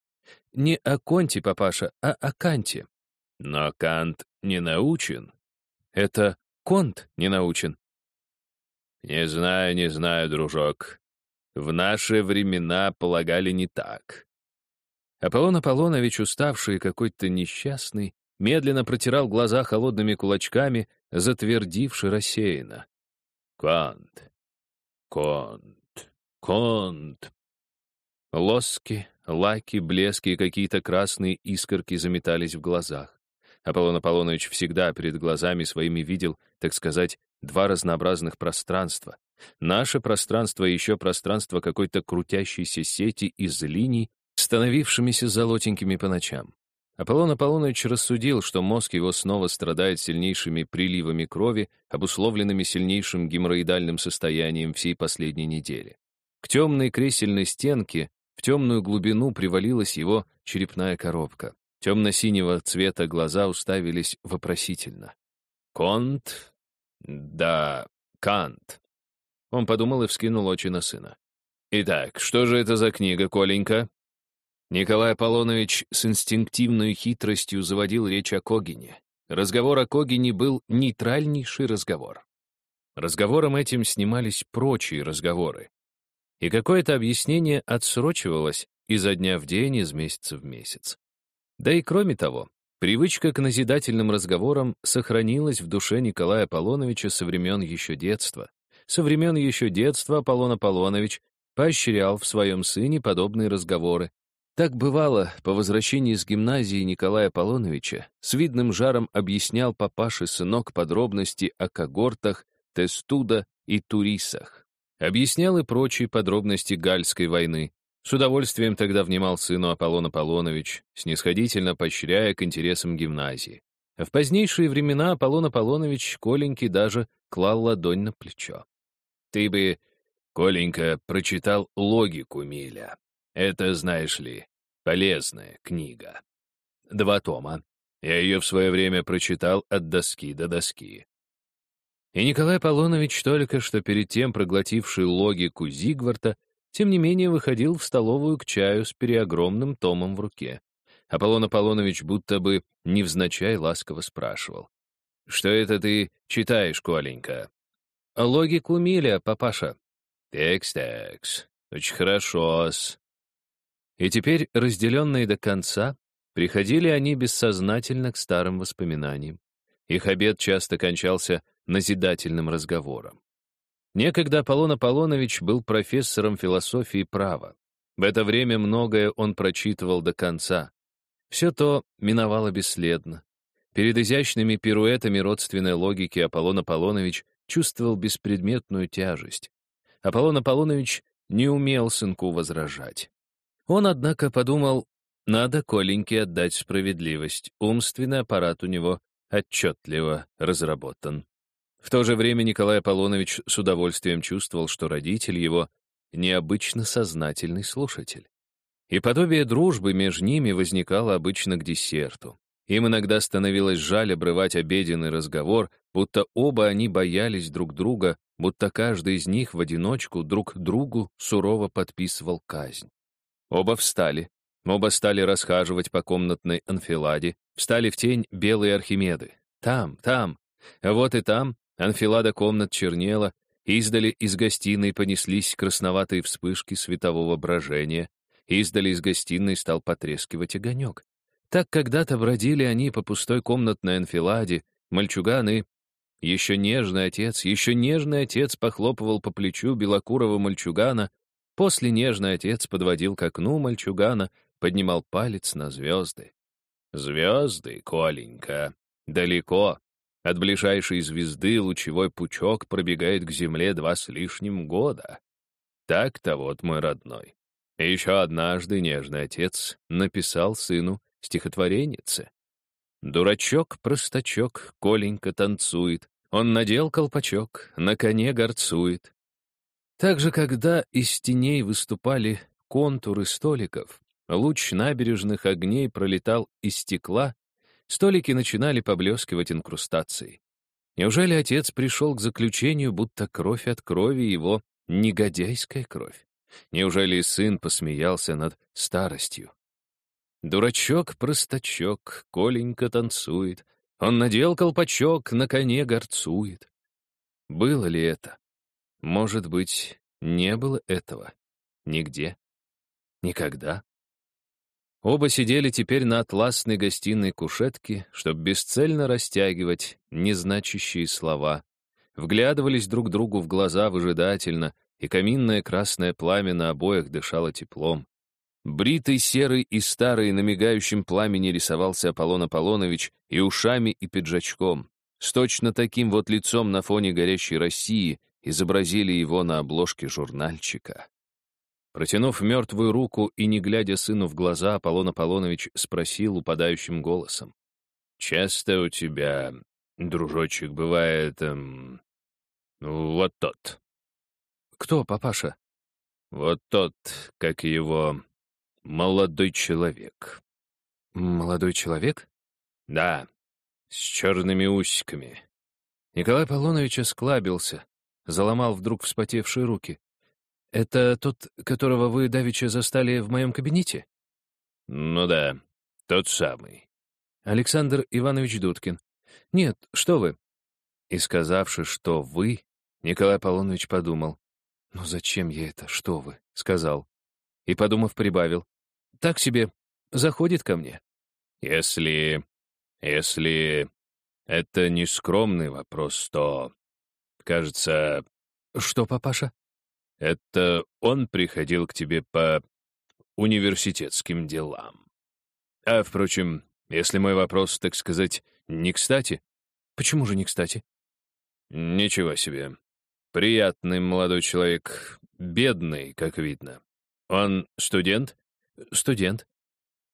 Не о Конте, папаша, а о Канте. Но Кант не научен. Это Конт не научен. «Не знаю, не знаю, дружок. В наши времена полагали не так». Аполлон Аполлонович, уставший и какой-то несчастный, медленно протирал глаза холодными кулачками, затвердивши рассеянно. «Конт, конт, конт». Лоски, лаки, блески и какие-то красные искорки заметались в глазах. Аполлон Аполлонович всегда перед глазами своими видел, так сказать, два разнообразных пространства. Наше пространство и еще пространство какой-то крутящейся сети из линий, становившимися золотенькими по ночам. Аполлон Аполлонович рассудил, что мозг его снова страдает сильнейшими приливами крови, обусловленными сильнейшим геморроидальным состоянием всей последней недели. К темной кресельной стенке, в темную глубину привалилась его черепная коробка. Темно-синего цвета глаза уставились вопросительно. «Конт? Да, Кант». Он подумал и вскинул очи на сына. «Итак, что же это за книга, Коленька?» Николай Аполлонович с инстинктивной хитростью заводил речь о Когине. Разговор о Когине был нейтральнейший разговор. Разговором этим снимались прочие разговоры. И какое-то объяснение отсрочивалось изо дня в день, из месяца в месяц. Да и кроме того, привычка к назидательным разговорам сохранилась в душе Николая Аполлоновича со времен еще детства. Со времен еще детства Аполлон Аполлонович поощрял в своем сыне подобные разговоры. Так бывало, по возвращении с гимназии Николая Аполлоновича с видным жаром объяснял папаше сынок подробности о когортах, тестуда и турисах. Объяснял и прочие подробности Гальской войны, с удовольствием тогда внимал сыну Аполлон Аполлонович, снисходительно поощряя к интересам гимназии. В позднейшие времена Аполлон Аполлонович Коленьке даже клал ладонь на плечо. «Ты бы, Коленька, прочитал логику Миля. Это, знаешь ли, полезная книга. Два тома. Я ее в свое время прочитал от доски до доски. И Николай Аполлонович, только что перед тем проглотивший логику Зигварта, тем не менее выходил в столовую к чаю с переогромным томом в руке. Аполлон Аполлонович будто бы невзначай ласково спрашивал. «Что это ты читаешь, Коленька?» «Логику Миля, папаша». «Текс-текс. Очень хорошо-с». И теперь, разделенные до конца, приходили они бессознательно к старым воспоминаниям. Их обед часто кончался назидательным разговором. Некогда Аполлон Аполлонович был профессором философии права. В это время многое он прочитывал до конца. Все то миновало бесследно. Перед изящными пируэтами родственной логики Аполлон Аполлонович чувствовал беспредметную тяжесть. Аполлон Аполлонович не умел сынку возражать. Он, однако, подумал, надо Коленьке отдать справедливость, умственный аппарат у него отчетливо разработан. В то же время Николай Аполлонович с удовольствием чувствовал, что родитель его — необычно сознательный слушатель. И подобие дружбы между ними возникало обычно к десерту. Им иногда становилось жаль обрывать обеденный разговор, будто оба они боялись друг друга, будто каждый из них в одиночку друг другу сурово подписывал казнь. Оба встали, оба стали расхаживать по комнатной анфиладе, встали в тень белые Архимеды. Там, там, вот и там Анфилада комнат чернела, издали из гостиной понеслись красноватые вспышки светового брожения, издали из гостиной стал потрескивать огонек. Так когда-то бродили они по пустой комнатной анфиладе, мальчуганы. Еще нежный отец, еще нежный отец похлопывал по плечу белокурого мальчугана, после нежный отец подводил к окну мальчугана, поднимал палец на звезды. Звезды, Коленька, далеко, от ближайшей звезды лучевой пучок пробегает к Земле два с лишним года. Так-то вот мой родной. И еще однажды нежный отец написал сыну стихотворенице. Дурачок-простачок, Коленька танцует, он надел колпачок, на коне горцует. Также, когда из теней выступали контуры столиков, луч набережных огней пролетал из стекла Столики начинали поблескивать инкрустацией. Неужели отец пришел к заключению, будто кровь от крови его — негодяйская кровь? Неужели сын посмеялся над старостью? Дурачок-простачок, Коленька танцует, он надел колпачок, на коне горцует. Было ли это? может быть, не было этого. Нигде. Никогда. Оба сидели теперь на атласной гостиной кушетке, чтобы бесцельно растягивать незначащие слова, вглядывались друг другу в глаза выжидательно, и каминное красное пламя на обоях дышало теплом. Бритый, серый и старый на мигающем пламени рисовался Аполлон Аполлонович и ушами, и пиджачком. С точно таким вот лицом на фоне горящей России изобразили его на обложке журнальчика. Протянув мертвую руку и не глядя сыну в глаза, Аполлон Аполлонович спросил упадающим голосом. «Часто у тебя, дружочек, бывает... Эм, вот тот». «Кто, папаша?» «Вот тот, как его молодой человек». «Молодой человек?» «Да, с черными усиками». Николай Аполлонович осклабился, заломал вдруг вспотевшие руки. «Это тот, которого вы давеча застали в моем кабинете?» «Ну да, тот самый». «Александр Иванович Дудкин». «Нет, что вы». И сказавши, что вы, Николай Аполлонович подумал. «Ну зачем я это, что вы?» — сказал. И, подумав, прибавил. «Так себе, заходит ко мне». «Если... если это не скромный вопрос, то, кажется...» «Что, папаша?» Это он приходил к тебе по университетским делам. А, впрочем, если мой вопрос, так сказать, не кстати... Почему же не кстати? Ничего себе. Приятный молодой человек, бедный, как видно. Он студент? Студент.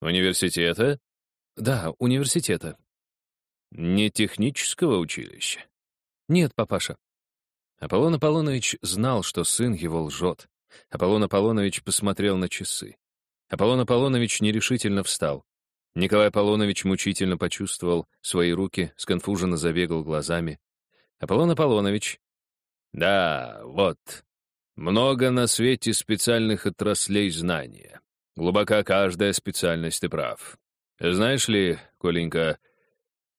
Университета? Да, университета. Не технического училища? Нет, папаша. Аполлон Аполлонович знал, что сын его лжет. Аполлон Аполлонович посмотрел на часы. Аполлон Аполлонович нерешительно встал. Николай Аполлонович мучительно почувствовал свои руки, сконфуженно забегал глазами. Аполлон Аполлонович. Да, вот. Много на свете специальных отраслей знания. Глубока каждая специальность, ты прав. Знаешь ли, Коленька,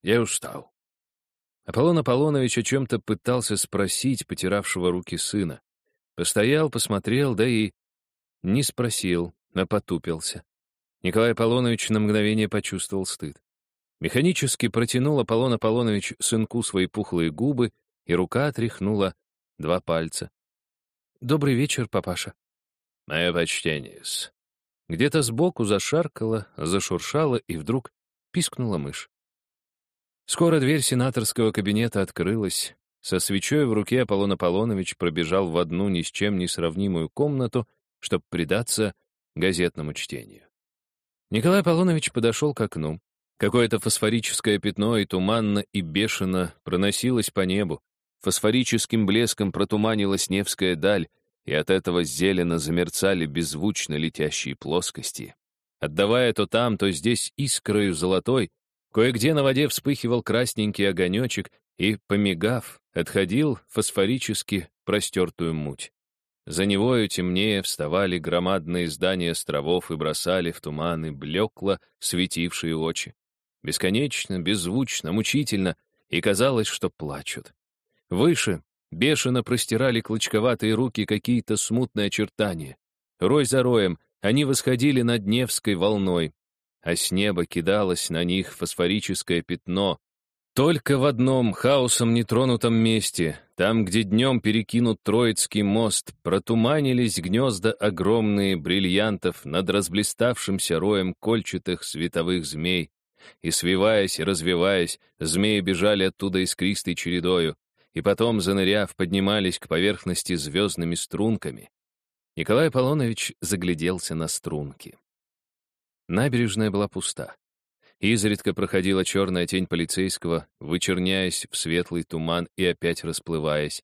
я устал. Аполлон Аполлонович о чем-то пытался спросить потиравшего руки сына. Постоял, посмотрел, да и не спросил, а потупился. Николай Аполлонович на мгновение почувствовал стыд. Механически протянул Аполлон Аполлонович сынку свои пухлые губы, и рука отряхнула два пальца. «Добрый вечер, папаша». «Мое почтение-с». Где-то сбоку зашаркало, зашуршало, и вдруг пискнула мышь. Скоро дверь сенаторского кабинета открылась. Со свечой в руке Аполлон Аполлонович пробежал в одну ни с чем не сравнимую комнату, чтобы предаться газетному чтению. Николай Аполлонович подошел к окну. Какое-то фосфорическое пятно и туманно и бешено проносилось по небу. Фосфорическим блеском протуманилась Невская даль, и от этого зелено замерцали беззвучно летящие плоскости. Отдавая то там, то здесь искрою золотой, Кое-где на воде вспыхивал красненький огонечек и, помигав, отходил фосфорически простертую муть. За невою темнее вставали громадные здания островов и бросали в туманы блекло светившие очи. Бесконечно, беззвучно, мучительно, и казалось, что плачут. Выше бешено простирали клочковатые руки какие-то смутные очертания. Рой за роем они восходили над Невской волной, а с неба кидалось на них фосфорическое пятно. Только в одном хаосом нетронутом месте, там, где днем перекинут Троицкий мост, протуманились гнезда огромные бриллиантов над разблиставшимся роем кольчатых световых змей. И, свиваясь и развиваясь, змеи бежали оттуда искристой чередою, и потом, заныряв, поднимались к поверхности звездными струнками. Николай Аполлонович загляделся на струнки. Набережная была пуста. Изредка проходила черная тень полицейского, вычерняясь в светлый туман и опять расплываясь.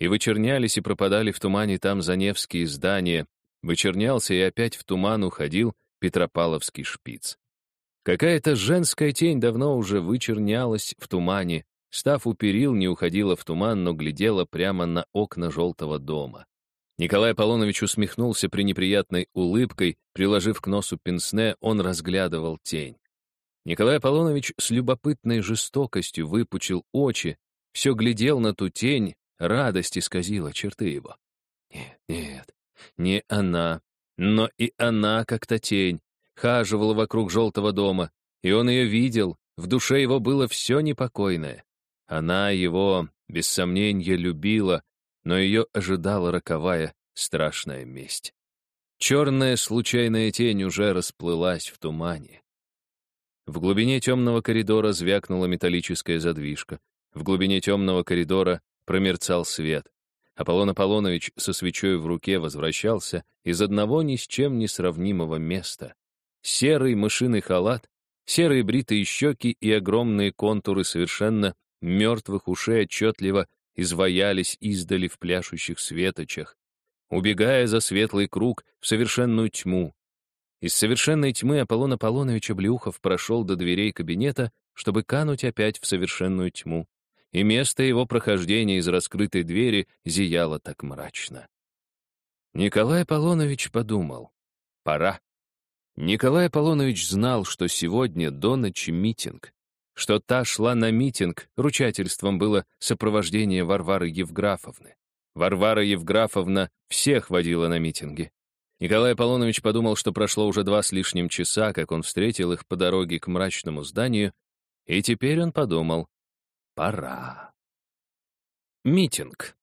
И вычернялись и пропадали в тумане там Заневские здания, вычернялся и опять в туман уходил Петропавловский шпиц. Какая-то женская тень давно уже вычернялась в тумане, став у перил, не уходила в туман, но глядела прямо на окна желтого дома. Николай Аполлонович усмехнулся при неприятной улыбкой, приложив к носу пенсне, он разглядывал тень. Николай Аполлонович с любопытной жестокостью выпучил очи, все глядел на ту тень, радость исказила черты его. Нет, нет, не она, но и она, как-то тень, хаживала вокруг желтого дома, и он ее видел, в душе его было все непокойное. Она его, без сомнения, любила, но ее ожидала роковая, страшная месть. Черная случайная тень уже расплылась в тумане. В глубине темного коридора звякнула металлическая задвижка. В глубине темного коридора промерцал свет. Аполлон Аполлонович со свечой в руке возвращался из одного ни с чем не сравнимого места. Серый мышиный халат, серые бритые щеки и огромные контуры совершенно мертвых ушей отчетливо изваялись издали в пляшущих светочах, убегая за светлый круг в совершенную тьму. Из совершенной тьмы Аполлон Аполлонович Облеухов прошел до дверей кабинета, чтобы кануть опять в совершенную тьму, и место его прохождения из раскрытой двери зияло так мрачно. Николай Аполлонович подумал, пора. Николай Аполлонович знал, что сегодня до ночи митинг, что та шла на митинг, ручательством было сопровождение Варвары Евграфовны. Варвара Евграфовна всех водила на митинги. Николай Аполлонович подумал, что прошло уже два с лишним часа, как он встретил их по дороге к мрачному зданию, и теперь он подумал, пора. Митинг.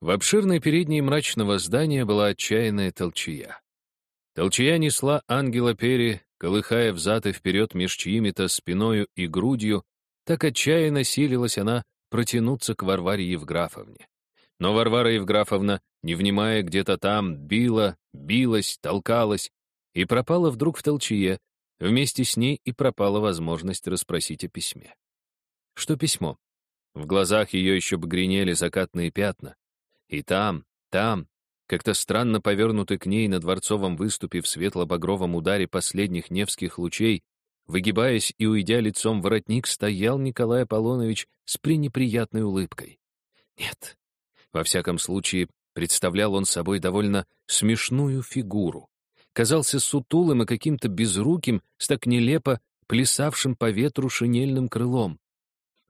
В обширной передней мрачного здания была отчаянная толчья. Толчья несла ангела Пери, колыхая взад и вперед меж чьими-то спиною и грудью, так отчаянно силилась она протянуться к Варваре Евграфовне. Но Варвара Евграфовна, не внимая где-то там, била, билась, толкалась и пропала вдруг в толчье, вместе с ней и пропала возможность расспросить о письме. Что письмо? В глазах ее еще багренели закатные пятна. И там, там, как-то странно повернутый к ней на дворцовом выступе в светло-багровом ударе последних невских лучей, выгибаясь и уйдя лицом воротник, стоял Николай Аполлонович с пренеприятной улыбкой. Нет, во всяком случае, представлял он собой довольно смешную фигуру. Казался сутулым и каким-то безруким, с так нелепо плясавшим по ветру шинельным крылом.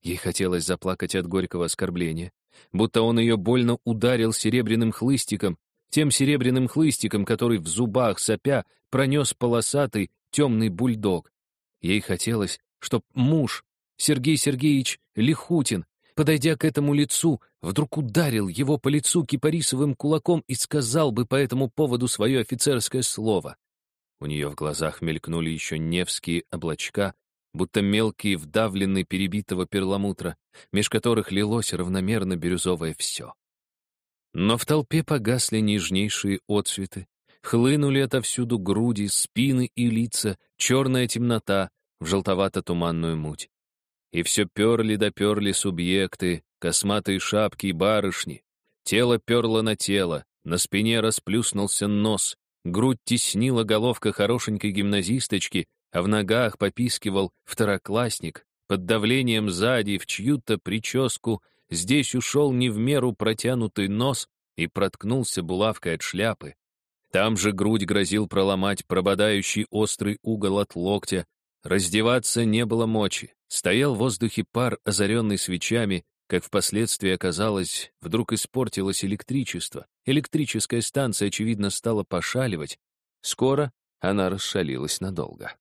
Ей хотелось заплакать от горького оскорбления, будто он ее больно ударил серебряным хлыстиком, тем серебряным хлыстиком, который в зубах сопя пронес полосатый темный бульдог. Ей хотелось, чтоб муж, Сергей Сергеевич Лихутин, подойдя к этому лицу, вдруг ударил его по лицу кипарисовым кулаком и сказал бы по этому поводу свое офицерское слово. У нее в глазах мелькнули еще невские облачка, будто мелкие вдавленные перебитого перламутра, меж которых лилось равномерно бирюзовое все. Но в толпе погасли нежнейшие отцветы, хлынули отовсюду груди, спины и лица, черная темнота в желтовато-туманную муть. И все перли да перли субъекты, косматые шапки и барышни. Тело перло на тело, на спине расплюснулся нос, грудь теснила головка хорошенькой гимназисточки, а в ногах попискивал второклассник, под давлением сзади в чью-то прическу здесь ушел не в меру протянутый нос и проткнулся булавкой от шляпы. Там же грудь грозил проломать прободающий острый угол от локтя. Раздеваться не было мочи. Стоял в воздухе пар, озаренный свечами, как впоследствии оказалось, вдруг испортилось электричество. Электрическая станция, очевидно, стала пошаливать. Скоро она расшалилась надолго.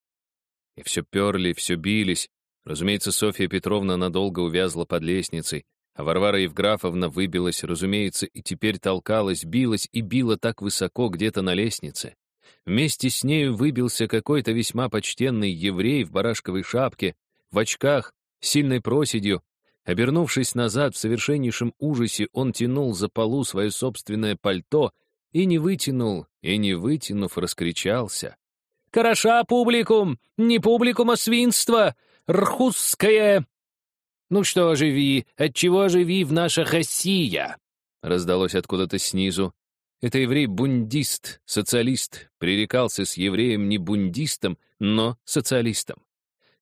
И все перли, все бились. Разумеется, Софья Петровна надолго увязла под лестницей, а Варвара Евграфовна выбилась, разумеется, и теперь толкалась, билась и била так высоко где-то на лестнице. Вместе с нею выбился какой-то весьма почтенный еврей в барашковой шапке, в очках, сильной проседью. Обернувшись назад в совершеннейшем ужасе, он тянул за полу свое собственное пальто и не вытянул, и не вытянув, раскричался. Хороша публикум, не публикум, а свинство, рхусское. Ну что, живи, отчего живи в наша Россия? Раздалось откуда-то снизу. Это еврей-бундист, социалист, пререкался с евреем не бундистом, но социалистом.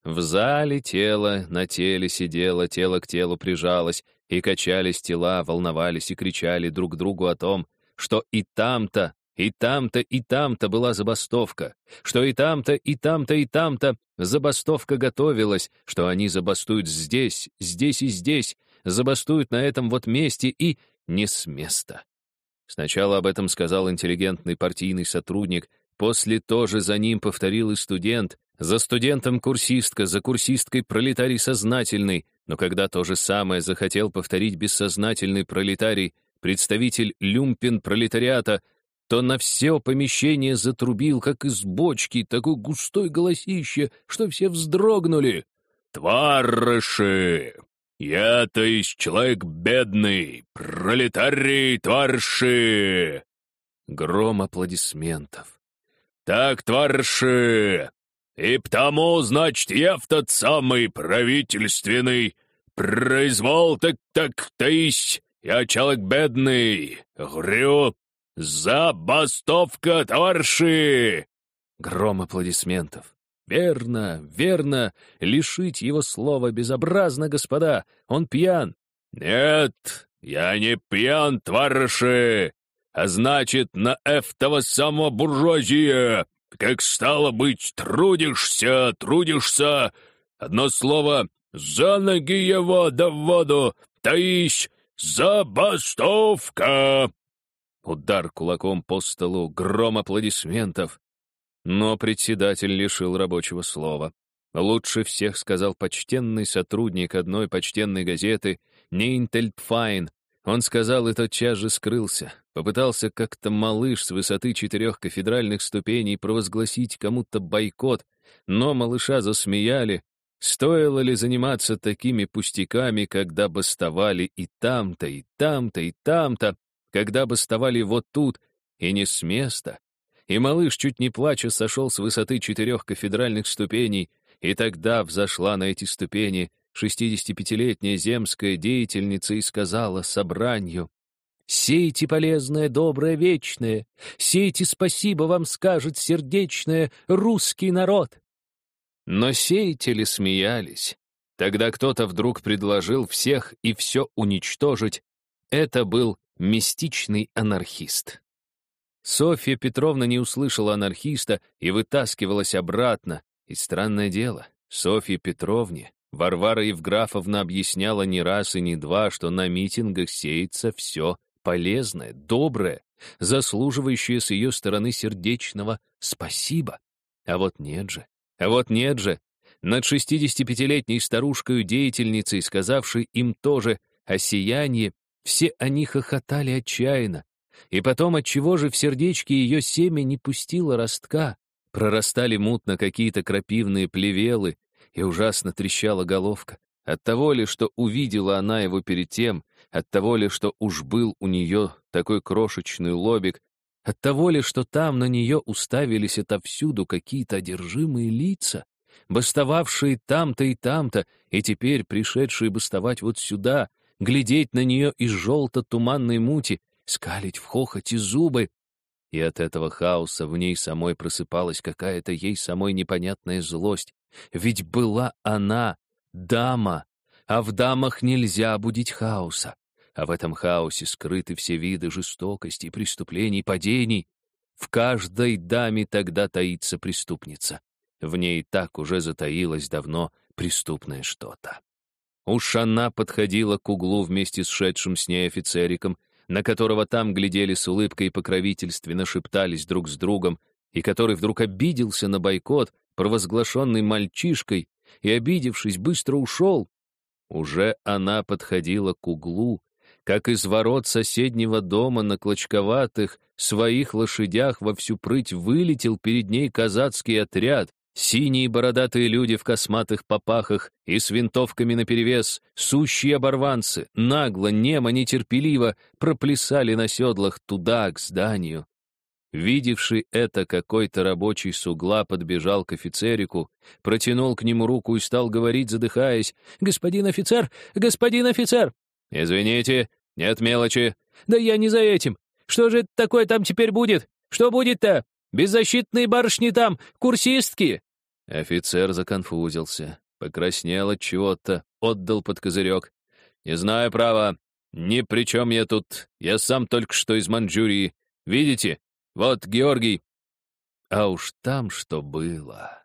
В зале тело на теле сидело, тело к телу прижалось, и качались тела, волновались и кричали друг другу о том, что и там-то и там-то, и там-то была забастовка, что и там-то, и там-то, и там-то забастовка готовилась, что они забастуют здесь, здесь и здесь, забастуют на этом вот месте и не с места. Сначала об этом сказал интеллигентный партийный сотрудник, после тоже за ним повторил и студент, за студентом курсистка, за курсисткой пролетарий сознательный, но когда то же самое захотел повторить бессознательный пролетарий, представитель люмпен пролетариата, то на все помещение затрубил, как из бочки, такой густой голосище, что все вздрогнули. «Тварыши! Я, то есть человек бедный, пролетарий, тварши!» Гром аплодисментов. «Так, тварши! И потому, значит, я в тот самый правительственный произвол, так, так, то есть я человек бедный, говорю, забастовка, товарищи!» Гром аплодисментов. «Верно, верно, лишить его слова безобразно, господа, он пьян». «Нет, я не пьян, товарищи, а значит, на этого самого буржуазия, как стало быть, трудишься, трудишься, одно слово, за ноги его да в воду, то есть забастовка!» Удар кулаком по столу, гром аплодисментов. Но председатель лишил рабочего слова. Лучше всех сказал почтенный сотрудник одной почтенной газеты Нейнтельпфайн. Он сказал и тотчас же скрылся. Попытался как-то малыш с высоты четырех кафедральных ступеней провозгласить кому-то бойкот, но малыша засмеяли. Стоило ли заниматься такими пустяками, когда бастовали и там-то, и там-то, и там-то, когда бастовали вот тут, и не с места? И малыш, чуть не плача, сошел с высоты четырех кафедральных ступеней, и тогда взошла на эти ступени шестидесятипятилетняя земская деятельница и сказала собранию, «Сейте полезное, доброе, вечное, сейте спасибо вам скажет сердечное русский народ». Но сеятели смеялись. Тогда кто-то вдруг предложил всех и все уничтожить. Это был мистичный анархист. Софья Петровна не услышала анархиста и вытаскивалась обратно. И странное дело, Софье Петровне Варвара Евграфовна объясняла не раз и не два, что на митингах сеется все полезное, доброе, заслуживающее с ее стороны сердечного «спасибо». А вот нет же, а вот нет же. Над 65-летней старушкой-деятельницей, сказавшей им тоже о сиянии, все они хохотали отчаянно, и потом, отчего же в сердечке ее семя не пустило ростка? Прорастали мутно какие-то крапивные плевелы, и ужасно трещала головка. От того ли, что увидела она его перед тем, от того ли, что уж был у нее такой крошечный лобик, от того ли, что там на нее уставились отовсюду какие-то одержимые лица, бастовавшие там-то и там-то, и теперь пришедшие бастовать вот сюда, глядеть на нее из желто-туманной мути, скалить в хохоте зубы. И от этого хаоса в ней самой просыпалась какая-то ей самой непонятная злость. Ведь была она дама, а в дамах нельзя будить хаоса. А в этом хаосе скрыты все виды жестокости, преступлений, падений. В каждой даме тогда таится преступница. В ней так уже затаилось давно преступное что-то. Уж она подходила к углу вместе с шедшим с ней офицериком, на которого там глядели с улыбкой и покровительственно шептались друг с другом, и который вдруг обиделся на бойкот, провозглашенный мальчишкой, и, обидевшись, быстро ушел. Уже она подходила к углу, как из ворот соседнего дома на клочковатых своих лошадях во всю прыть вылетел перед ней казацкий отряд, Синие бородатые люди в косматых попахах и с винтовками наперевес, сущие оборванцы, нагло, немо, нетерпеливо проплясали на седлах туда, к зданию. Видевший это, какой-то рабочий с угла подбежал к офицерику, протянул к нему руку и стал говорить, задыхаясь, «Господин офицер! Господин офицер!» «Извините, нет мелочи!» «Да я не за этим! Что же это такое там теперь будет? Что будет-то? Беззащитные барышни там, курсистки!» Офицер законфузился, покраснел от чего-то, отдал под козырек. «Не знаю, право, ни при чем я тут, я сам только что из Манчжурии. Видите? Вот Георгий». А уж там что было.